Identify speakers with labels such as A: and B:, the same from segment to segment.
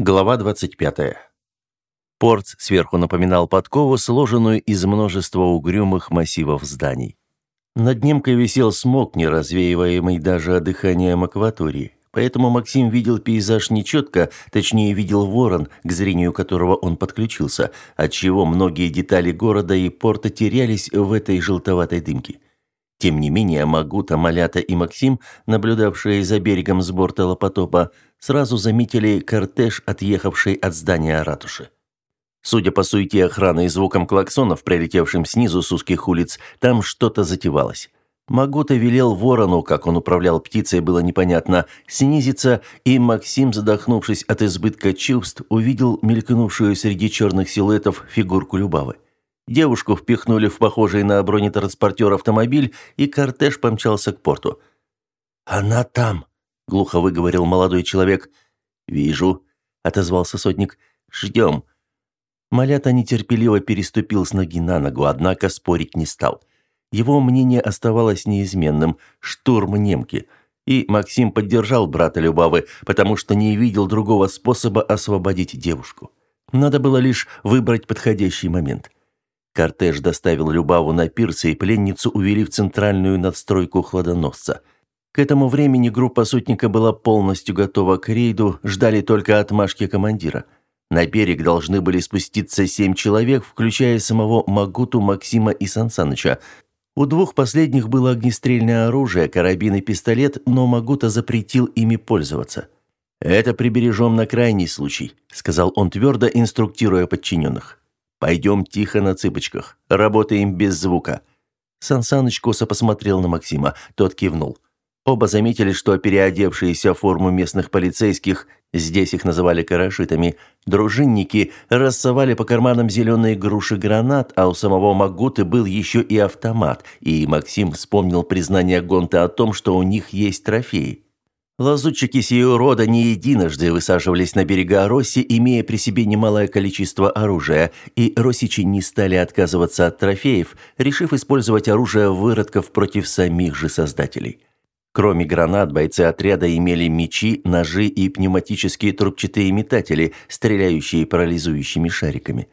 A: Глава 25. Порт сверху напоминал подкову, сложенную из множества угрюмых массивов зданий. Над немкой висел смог, не развеиваемый даже дыханием акватории. Поэтому Максим видел пейзаж нечетко, точнее видел ворон, к зрению которого он подключился, отчего многие детали города и порта терялись в этой желтоватой дымке. Тем не менее, Магута, Малята и Максим, наблюдавшие за берегом с борта Лопотопа, сразу заметили кортеж, отъехавший от здания ратуши. Судя по суете охраны и звукам клаксонов, прилетевшим снизу с узких улиц, там что-то затевалось. Магута велел ворону, как он управлял птицей, было непонятно, снизиться, и Максим, задохнувшись от избытка чувств, увидел мелькнувшую среди черных силуэтов фигурку Любавы. Девушку впихнули в похожий на бронетранспортер автомобиль, и кортеж помчался к порту. «Она там!» – глухо выговорил молодой человек. «Вижу», – отозвался сотник. «Ждем». Малята нетерпеливо переступил с ноги на ногу, однако спорить не стал. Его мнение оставалось неизменным – штурм немки. И Максим поддержал брата Любавы, потому что не видел другого способа освободить девушку. Надо было лишь выбрать подходящий момент – Кортеж доставил Любаву на пирс, и пленницу увели в центральную надстройку хладоносца. К этому времени группа сутника была полностью готова к рейду, ждали только отмашки командира. На берег должны были спуститься семь человек, включая самого Магуту, Максима и Сансаныча. У двух последних было огнестрельное оружие, карабин и пистолет, но Магута запретил ими пользоваться. «Это прибережем на крайний случай», — сказал он твердо, инструктируя подчиненных. Пойдем тихо на цыпочках. Работаем без звука». Сансаныч косо посмотрел на Максима. Тот кивнул. Оба заметили, что переодевшиеся в форму местных полицейских, здесь их называли карашитами, дружинники рассовали по карманам зеленые груши гранат, а у самого Магуты был еще и автомат, и Максим вспомнил признание Гонта о том, что у них есть трофеи. Лазутчики сию рода не единожды высаживались на берега Росси, имея при себе немалое количество оружия, и россичи не стали отказываться от трофеев, решив использовать оружие выродков против самих же создателей. Кроме гранат, бойцы отряда имели мечи, ножи и пневматические трубчатые метатели, стреляющие парализующими шариками.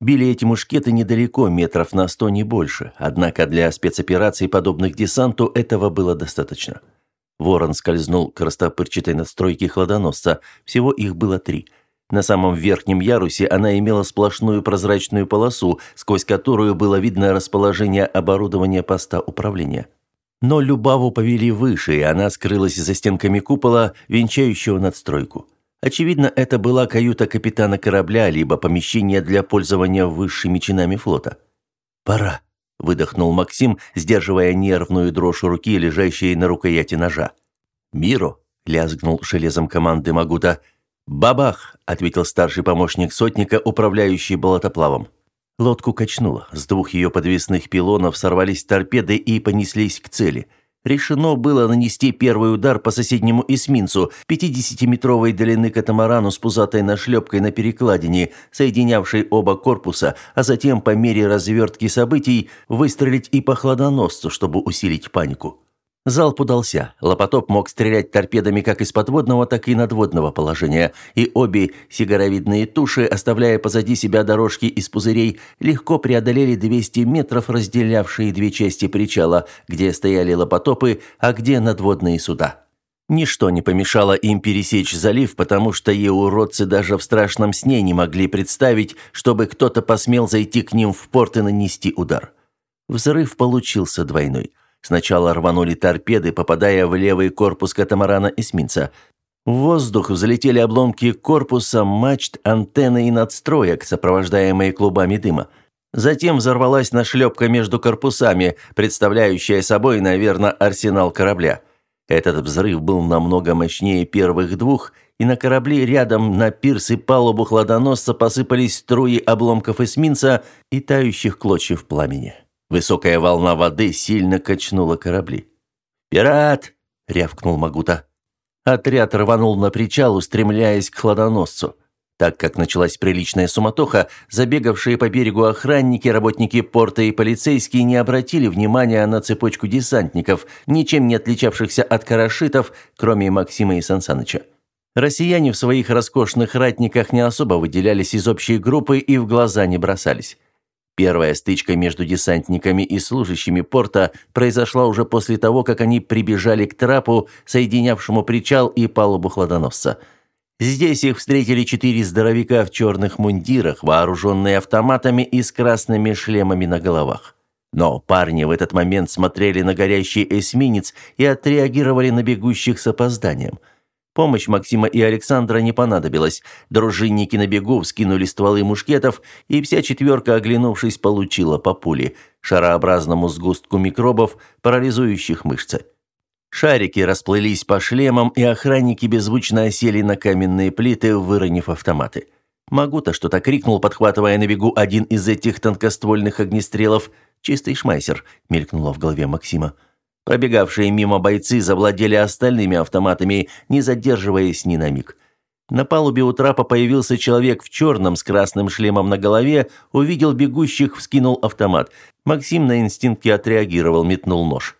A: Били эти мушкеты недалеко, метров на сто не больше, однако для спецопераций, подобных десанту, этого было достаточно. Ворон скользнул к растопырчатой надстройке хладоносца. Всего их было три. На самом верхнем ярусе она имела сплошную прозрачную полосу, сквозь которую было видно расположение оборудования поста управления. Но Любаву повели выше, и она скрылась за стенками купола, венчающего надстройку. Очевидно, это была каюта капитана корабля, либо помещение для пользования высшими чинами флота. «Пора», выдохнул Максим, сдерживая нервную дрожь руки, лежащей на рукояти ножа. «Миру!» – лязгнул железом команды Магута. «Бабах!» – ответил старший помощник сотника, управляющий болотоплавом. Лодку качнуло. С двух ее подвесных пилонов сорвались торпеды и понеслись к цели – Решено было нанести первый удар по соседнему эсминцу, 50-метровой длины катамарану с пузатой нашлепкой на перекладине, соединявшей оба корпуса, а затем по мере развертки событий выстрелить и по хладоносцу, чтобы усилить панику. Залп удался. Лопотоп мог стрелять торпедами как из подводного, так и надводного положения, и обе сигаровидные туши, оставляя позади себя дорожки из пузырей, легко преодолели 200 метров, разделявшие две части причала, где стояли лопотопы, а где надводные суда. Ничто не помешало им пересечь залив, потому что еуродцы даже в страшном сне не могли представить, чтобы кто-то посмел зайти к ним в порт и нанести удар. Взрыв получился двойной – Сначала рванули торпеды, попадая в левый корпус катамарана эсминца. В воздух взлетели обломки корпуса, мачт, антенны и надстроек, сопровождаемые клубами дыма. Затем взорвалась нашлепка между корпусами, представляющая собой, наверное, арсенал корабля. Этот взрыв был намного мощнее первых двух, и на корабле рядом на пирс и палубу хладоносца посыпались струи обломков эсминца и тающих клочьев пламени. Высокая волна воды сильно качнула корабли. «Пират!» — рявкнул Магута. Отряд рванул на причал, устремляясь к хладоносцу. Так как началась приличная суматоха, забегавшие по берегу охранники, работники порта и полицейские не обратили внимания на цепочку десантников, ничем не отличавшихся от карашитов, кроме Максима и Сансаныча. Россияне в своих роскошных ратниках не особо выделялись из общей группы и в глаза не бросались. Первая стычка между десантниками и служащими порта произошла уже после того, как они прибежали к трапу, соединявшему причал и палубу хладоносца. Здесь их встретили четыре здоровяка в черных мундирах, вооруженные автоматами и с красными шлемами на головах. Но парни в этот момент смотрели на горящий эсминец и отреагировали на бегущих с опозданием – Помощь Максима и Александра не понадобилась. Дружинники на бегу вскинули стволы мушкетов, и вся четверка, оглянувшись, получила по пуле, шарообразному сгустку микробов, парализующих мышцы. Шарики расплылись по шлемам, и охранники беззвучно осели на каменные плиты, выронив автоматы. Магута что-то крикнул, подхватывая на бегу один из этих тонкоствольных огнестрелов. «Чистый шмайсер», — мелькнуло в голове Максима. Пробегавшие мимо бойцы завладели остальными автоматами, не задерживаясь ни на миг. На палубе у трапа появился человек в черном с красным шлемом на голове, увидел бегущих, вскинул автомат. Максим на инстинкте отреагировал, метнул нож.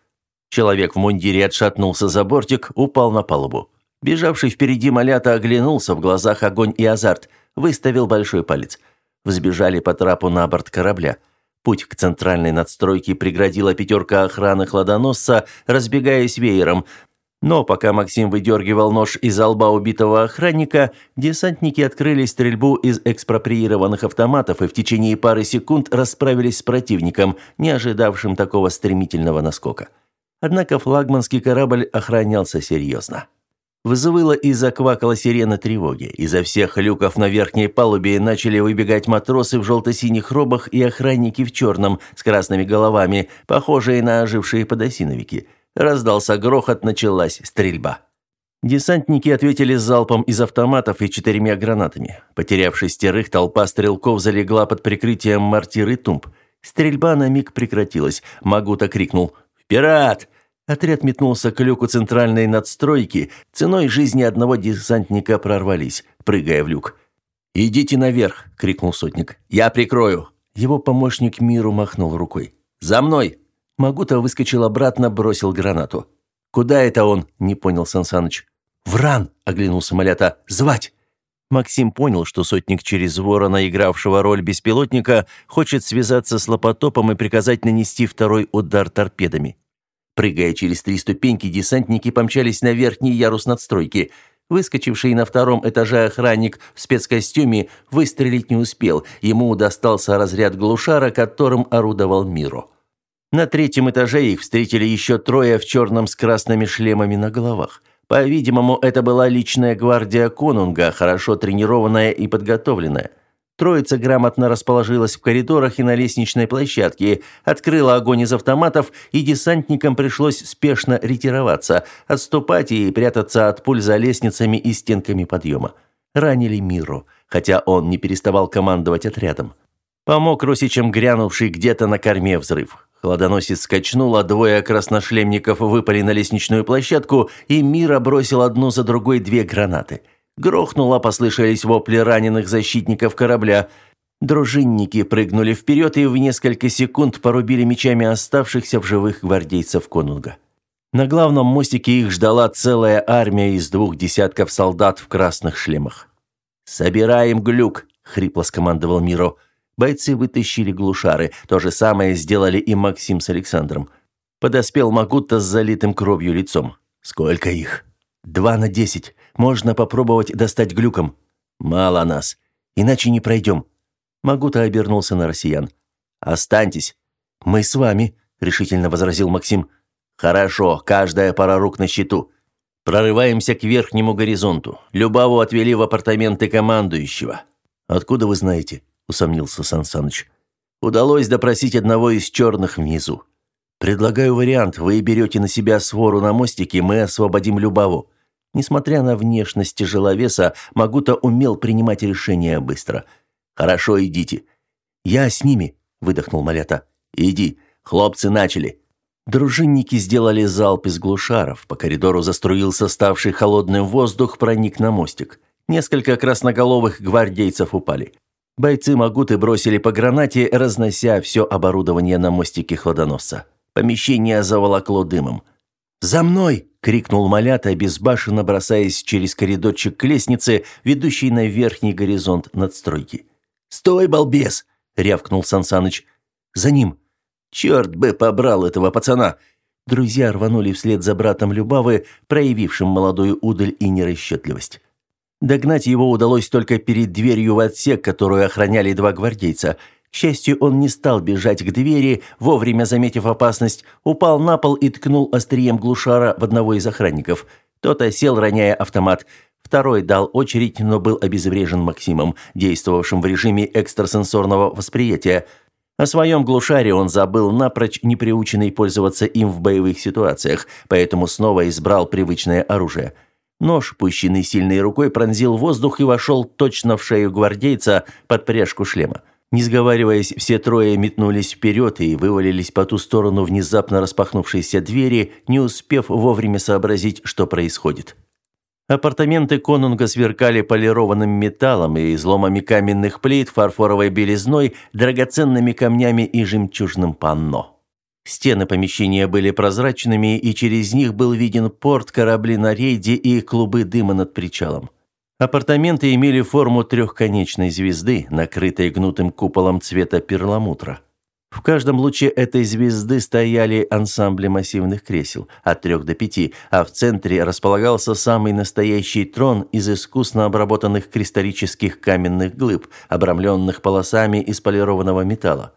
A: Человек в мундире отшатнулся за бортик, упал на палубу. Бежавший впереди малята оглянулся, в глазах огонь и азарт, выставил большой палец. Взбежали по трапу на борт корабля. Путь к центральной надстройке преградила пятерка охраны хладоносца, разбегаясь веером. Но пока Максим выдергивал нож из лба убитого охранника, десантники открыли стрельбу из экспроприированных автоматов и в течение пары секунд расправились с противником, не ожидавшим такого стремительного наскока. Однако флагманский корабль охранялся серьезно. Взвыла и заквакала сирена тревоги. Изо всех люков на верхней палубе начали выбегать матросы в желто-синих робах и охранники в черном, с красными головами, похожие на ожившие подосиновики. Раздался грохот, началась стрельба. Десантники ответили залпом из автоматов и четырьмя гранатами. Потеряв шестерых, толпа стрелков залегла под прикрытием мортир и тумб. Стрельба на миг прекратилась. Магута крикнул «Вперед!» Отряд метнулся к люку центральной надстройки, ценой жизни одного десантника прорвались, прыгая в люк. «Идите наверх!» – крикнул сотник. «Я прикрою!» Его помощник Миру махнул рукой. «За мной!» Магута выскочил обратно, бросил гранату. «Куда это он?» – не понял Сансаныч. «Вран!» – оглянулся Малята. «Звать!» Максим понял, что сотник через ворона, игравшего роль беспилотника, хочет связаться с Лопотопом и приказать нанести второй удар торпедами. Прыгая через три ступеньки, десантники помчались на верхний ярус надстройки. Выскочивший на втором этаже охранник в спецкостюме выстрелить не успел. Ему достался разряд глушара, которым орудовал Миро. На третьем этаже их встретили еще трое в черном с красными шлемами на головах. По-видимому, это была личная гвардия Конунга, хорошо тренированная и подготовленная. Троица грамотно расположилась в коридорах и на лестничной площадке, открыла огонь из автоматов, и десантникам пришлось спешно ретироваться, отступать и прятаться от пуль за лестницами и стенками подъема. Ранили Миру, хотя он не переставал командовать отрядом. Помог русичам грянувший где-то на корме взрыв. Хладоносец скачнул, а двое красношлемников выпали на лестничную площадку, и Мира бросил одну за другой две гранаты – Грохнуло, послышались вопли раненых защитников корабля. Дружинники прыгнули вперед и в несколько секунд порубили мечами оставшихся в живых гвардейцев Конунга. На главном мостике их ждала целая армия из двух десятков солдат в красных шлемах. «Собираем глюк!» — хрипло скомандовал Миро. Бойцы вытащили глушары. То же самое сделали и Максим с Александром. Подоспел Магутта с залитым кровью лицом. «Сколько их?» «Два на десять. Можно попробовать достать глюком. Мало нас. Иначе не пройдем. Магута обернулся на россиян. Останьтесь. Мы с вами, решительно возразил Максим. Хорошо, каждая пара рук на счету. Прорываемся к верхнему горизонту. Любаву отвели в апартаменты командующего. Откуда вы знаете? усомнился Сан Саныч. Удалось допросить одного из черных внизу. Предлагаю вариант. Вы берете на себя свору на мостике, мы освободим Любаву. Несмотря на внешность тяжеловеса, Магута умел принимать решения быстро. «Хорошо, идите». «Я с ними», — выдохнул Малята. «Иди, хлопцы начали». Дружинники сделали залп из глушаров. По коридору заструился ставший холодным воздух, проник на мостик. Несколько красноголовых гвардейцев упали. Бойцы Магуты бросили по гранате, разнося все оборудование на мостике хладоносца. Помещение заволокло дымом. «За мной!» — крикнул Малята, обезбашенно бросаясь через коридорчик к лестнице, ведущей на верхний горизонт надстройки. «Стой, балбес!» — рявкнул Сансаныч. «За ним!» «Черт бы побрал этого пацана!» Друзья рванули вслед за братом Любавы, проявившим молодую удаль и нерасчетливость. Догнать его удалось только перед дверью в отсек, которую охраняли два гвардейца — счастью, он не стал бежать к двери, вовремя заметив опасность, упал на пол и ткнул острием глушара в одного из охранников. Тот осел, роняя автомат. Второй дал очередь, но был обезврежен Максимом, действовавшим в режиме экстрасенсорного восприятия. О своем глушаре он забыл напрочь, не приученный пользоваться им в боевых ситуациях, поэтому снова избрал привычное оружие. Нож, пущенный сильной рукой, пронзил воздух и вошел точно в шею гвардейца под пряжку шлема. Не сговариваясь, все трое метнулись вперед и вывалились по ту сторону внезапно распахнувшейся двери, не успев вовремя сообразить, что происходит. Апартаменты конунга сверкали полированным металлом и изломами каменных плит, фарфоровой белизной, драгоценными камнями и жемчужным панно. Стены помещения были прозрачными, и через них был виден порт, корабли на рейде и клубы дыма над причалом. Апартаменты имели форму трехконечной звезды, накрытой гнутым куполом цвета перламутра. В каждом луче этой звезды стояли ансамбли массивных кресел, от трех до пяти, а в центре располагался самый настоящий трон из искусно обработанных кристаллических каменных глыб, обрамленных полосами из полированного металла.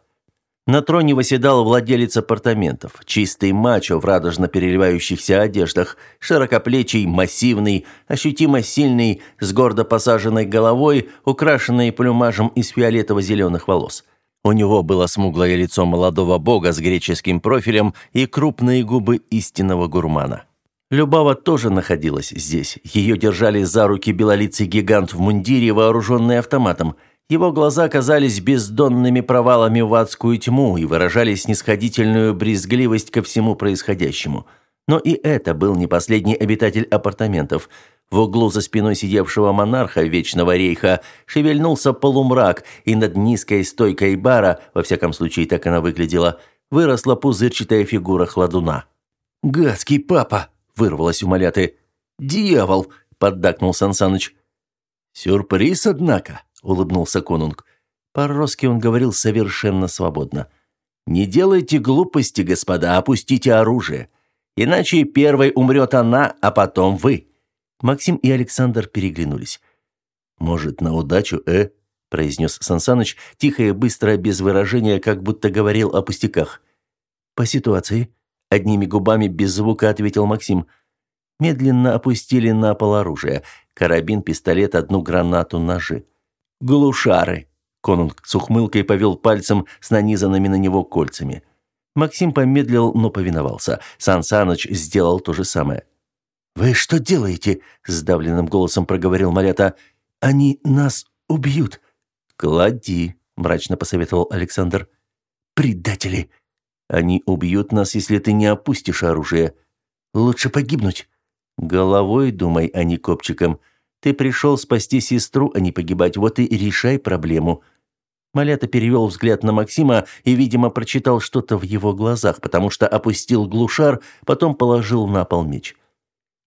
A: На троне восседал владелец апартаментов, чистый мачо в радужно переливающихся одеждах, широкоплечий, массивный, ощутимо сильный, с гордо посаженной головой, украшенный плюмажем из фиолетово-зеленых волос. У него было смуглое лицо молодого бога с греческим профилем и крупные губы истинного гурмана. Любава тоже находилась здесь. Ее держали за руки белолицый гигант в мундире, вооруженный автоматом – его глаза казались бездонными провалами в адскую тьму и выражали снисходительную брезгливость ко всему происходящему. Но и это был не последний обитатель апартаментов. В углу за спиной сидевшего монарха Вечного Рейха шевельнулся полумрак, и над низкой стойкой бара, во всяком случае так она выглядела, выросла пузырчатая фигура хладуна. «Гадский папа!» – вырвалось у Маляты. «Дьявол!» – поддакнул Сансаныч. «Сюрприз, однако!» Улыбнулся Конунг. По-русски он говорил совершенно свободно. «Не делайте глупости, господа, опустите оружие. Иначе первой умрет она, а потом вы». Максим и Александр переглянулись. «Может, на удачу, э?» – произнес Сансаныч, тихо и быстро, без выражения, как будто говорил о пустяках. «По ситуации?» – одними губами без звука ответил Максим. Медленно опустили на пол оружие. Карабин, пистолет, одну гранату, ножи. «Глушары!» Конунг с ухмылкой повел пальцем с нанизанными на него кольцами. Максим помедлил, но повиновался. Сан Саныч сделал то же самое. «Вы что делаете?» – сдавленным голосом проговорил Малята. «Они нас убьют». «Клади», – мрачно посоветовал Александр. «Предатели! Они убьют нас, если ты не опустишь оружие. Лучше погибнуть». «Головой думай, а не копчиком. Ты пришел спасти сестру, а не погибать. Вот и решай проблему». Малята перевел взгляд на Максима и, видимо, прочитал что-то в его глазах, потому что опустил глушар, потом положил на пол меч.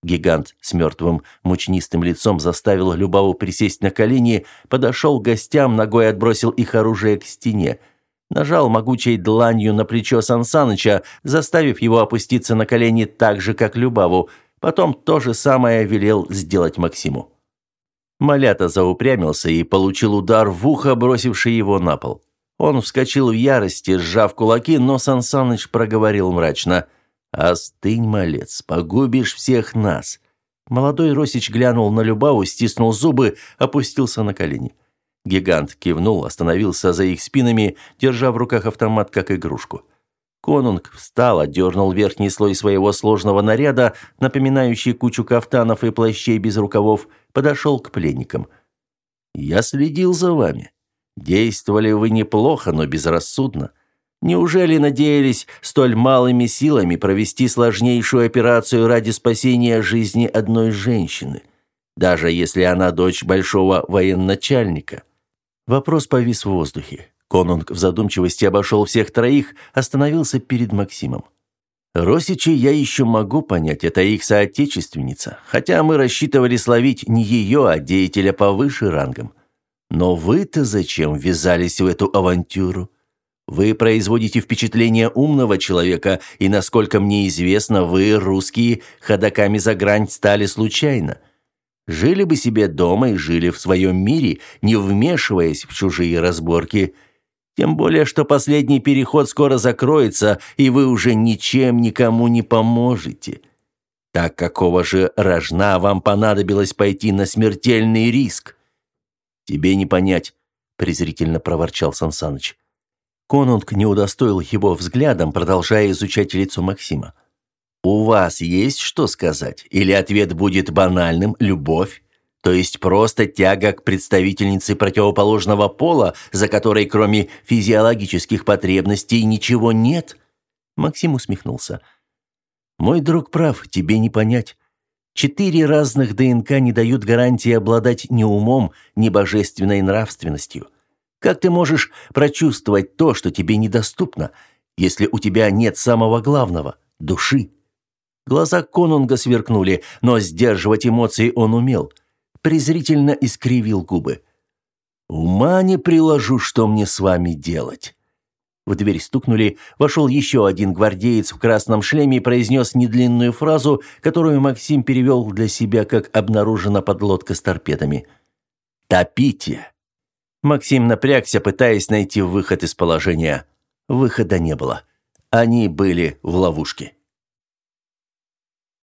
A: Гигант с мертвым мучнистым лицом заставил Любаву присесть на колени, подошел к гостям, ногой отбросил их оружие к стене. Нажал могучей дланью на плечо Сансаныча, заставив его опуститься на колени так же, как Любаву. Потом то же самое велел сделать Максиму. Малята заупрямился и получил удар в ухо, бросивший его на пол. Он вскочил в ярости, сжав кулаки, но Сансаныч проговорил мрачно. «Остынь, малец, погубишь всех нас». Молодой Росич глянул на Любаву, стиснул зубы, опустился на колени. Гигант кивнул, остановился за их спинами, держа в руках автомат как игрушку. Конунг встал, отдернул верхний слой своего сложного наряда, напоминающий кучу кафтанов и плащей без рукавов, подошел к пленникам. «Я следил за вами. Действовали вы неплохо, но безрассудно. Неужели надеялись столь малыми силами провести сложнейшую операцию ради спасения жизни одной женщины, даже если она дочь большого военачальника?» Вопрос повис в воздухе. Конунг в задумчивости обошел всех троих, остановился перед Максимом. Росичи я еще могу понять, это их соотечественница, хотя мы рассчитывали словить не ее, а деятеля повыше рангом. Но вы-то зачем ввязались в эту авантюру? Вы производите впечатление умного человека, и, насколько мне известно, вы, русские, ходаками за грань стали случайно. Жили бы себе дома и жили в своем мире, не вмешиваясь в чужие разборки – тем более, что последний переход скоро закроется, и вы уже ничем никому не поможете. Так какого же рожна вам понадобилось пойти на смертельный риск? Тебе не понять, презрительно проворчал Сансаныч. Конунг не удостоил его взглядом, продолжая изучать лицо Максима. «У вас есть что сказать? Или ответ будет банальным – любовь? То есть просто тяга к представительнице противоположного пола, за которой кроме физиологических потребностей ничего нет? Максим усмехнулся. Мой друг прав, тебе не понять. Четыре разных ДНК не дают гарантии обладать ни умом, ни божественной нравственностью. Как ты можешь прочувствовать то, что тебе недоступно, если у тебя нет самого главного души? Глаза Конунга сверкнули, но сдерживать эмоции он умел презрительно искривил губы. «Ума не приложу, что мне с вами делать». В дверь стукнули, вошел еще один гвардеец в красном шлеме и произнес недлинную фразу, которую Максим перевел для себя, как обнаружена подлодка с торпедами. «Топите!» Максим напрягся, пытаясь найти выход из положения. Выхода не было. Они были в ловушке.